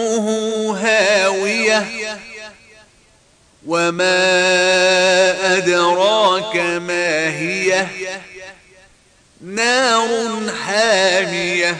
أمه هاوية. وما أدراك ما هي نار حامية.